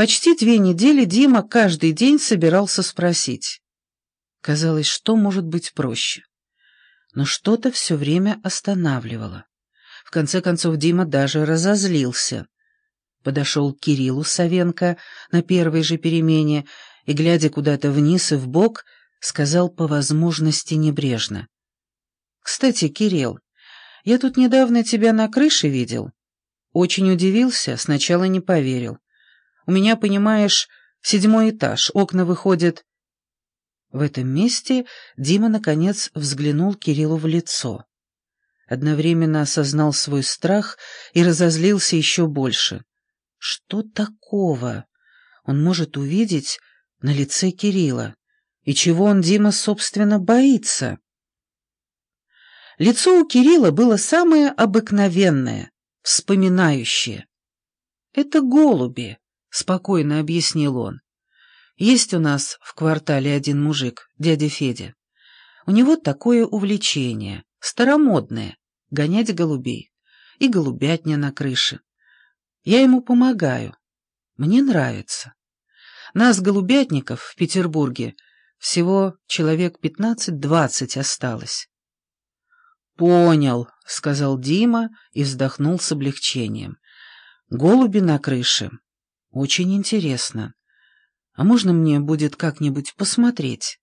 Почти две недели Дима каждый день собирался спросить. Казалось, что может быть проще. Но что-то все время останавливало. В конце концов Дима даже разозлился. Подошел к Кириллу Савенко на первой же перемене и, глядя куда-то вниз и вбок, сказал по возможности небрежно. «Кстати, Кирилл, я тут недавно тебя на крыше видел. Очень удивился, сначала не поверил. У меня, понимаешь, седьмой этаж, окна выходят...» В этом месте Дима, наконец, взглянул Кириллу в лицо. Одновременно осознал свой страх и разозлился еще больше. Что такого он может увидеть на лице Кирилла? И чего он, Дима, собственно, боится? Лицо у Кирилла было самое обыкновенное, вспоминающее. «Это голуби», — спокойно объяснил он. «Есть у нас в квартале один мужик, дядя Федя. У него такое увлечение, старомодное, гонять голубей. И голубятня на крыше. Я ему помогаю. Мне нравится. Нас, голубятников, в Петербурге всего человек пятнадцать-двадцать осталось. «Понял», — сказал Дима и вздохнул с облегчением. «Голуби на крыше. Очень интересно. А можно мне будет как-нибудь посмотреть?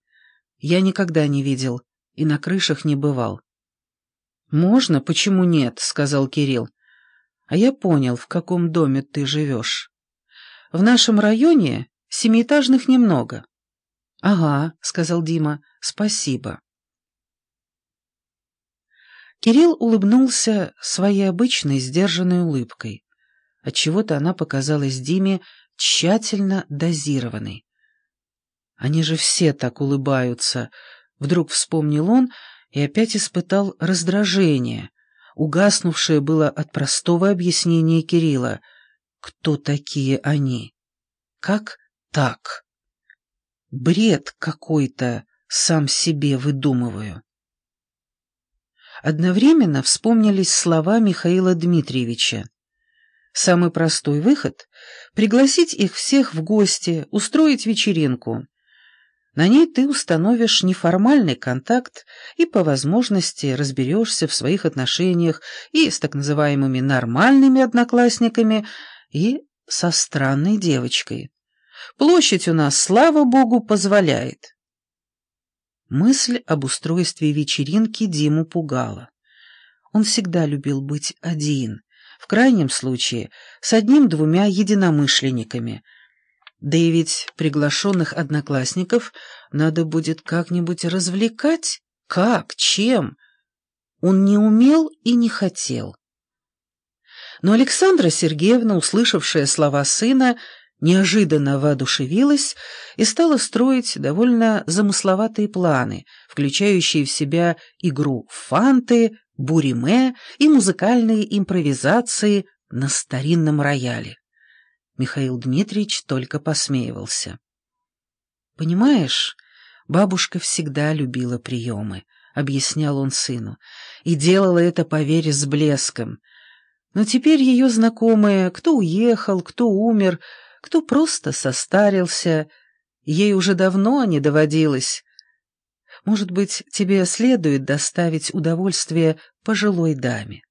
Я никогда не видел и на крышах не бывал». «Можно, почему нет?» — сказал Кирилл. «А я понял, в каком доме ты живешь. В нашем районе семиэтажных немного». «Ага», — сказал Дима, — «спасибо». Кирилл улыбнулся своей обычной сдержанной улыбкой. Отчего-то она показалась Диме тщательно дозированной. «Они же все так улыбаются», — вдруг вспомнил он и опять испытал раздражение, угаснувшее было от простого объяснения Кирилла. «Кто такие они? Как так?» «Бред какой-то сам себе выдумываю». Одновременно вспомнились слова Михаила Дмитриевича. Самый простой выход — пригласить их всех в гости, устроить вечеринку. На ней ты установишь неформальный контакт и по возможности разберешься в своих отношениях и с так называемыми нормальными одноклассниками, и со странной девочкой. Площадь у нас, слава богу, позволяет. Мысль об устройстве вечеринки Диму пугала. Он всегда любил быть один, в крайнем случае с одним-двумя единомышленниками. Да и ведь приглашенных одноклассников надо будет как-нибудь развлекать. Как? Чем? Он не умел и не хотел. Но Александра Сергеевна, услышавшая слова сына, неожиданно воодушевилась и стала строить довольно замысловатые планы, включающие в себя игру фанты, буриме и музыкальные импровизации на старинном рояле. Михаил Дмитриевич только посмеивался. «Понимаешь, бабушка всегда любила приемы», — объяснял он сыну, — «и делала это, поверь, с блеском. Но теперь ее знакомые, кто уехал, кто умер, — кто просто состарился, ей уже давно не доводилось. Может быть, тебе следует доставить удовольствие пожилой даме.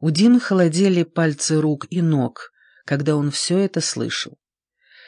У Димы холодели пальцы рук и ног, когда он все это слышал.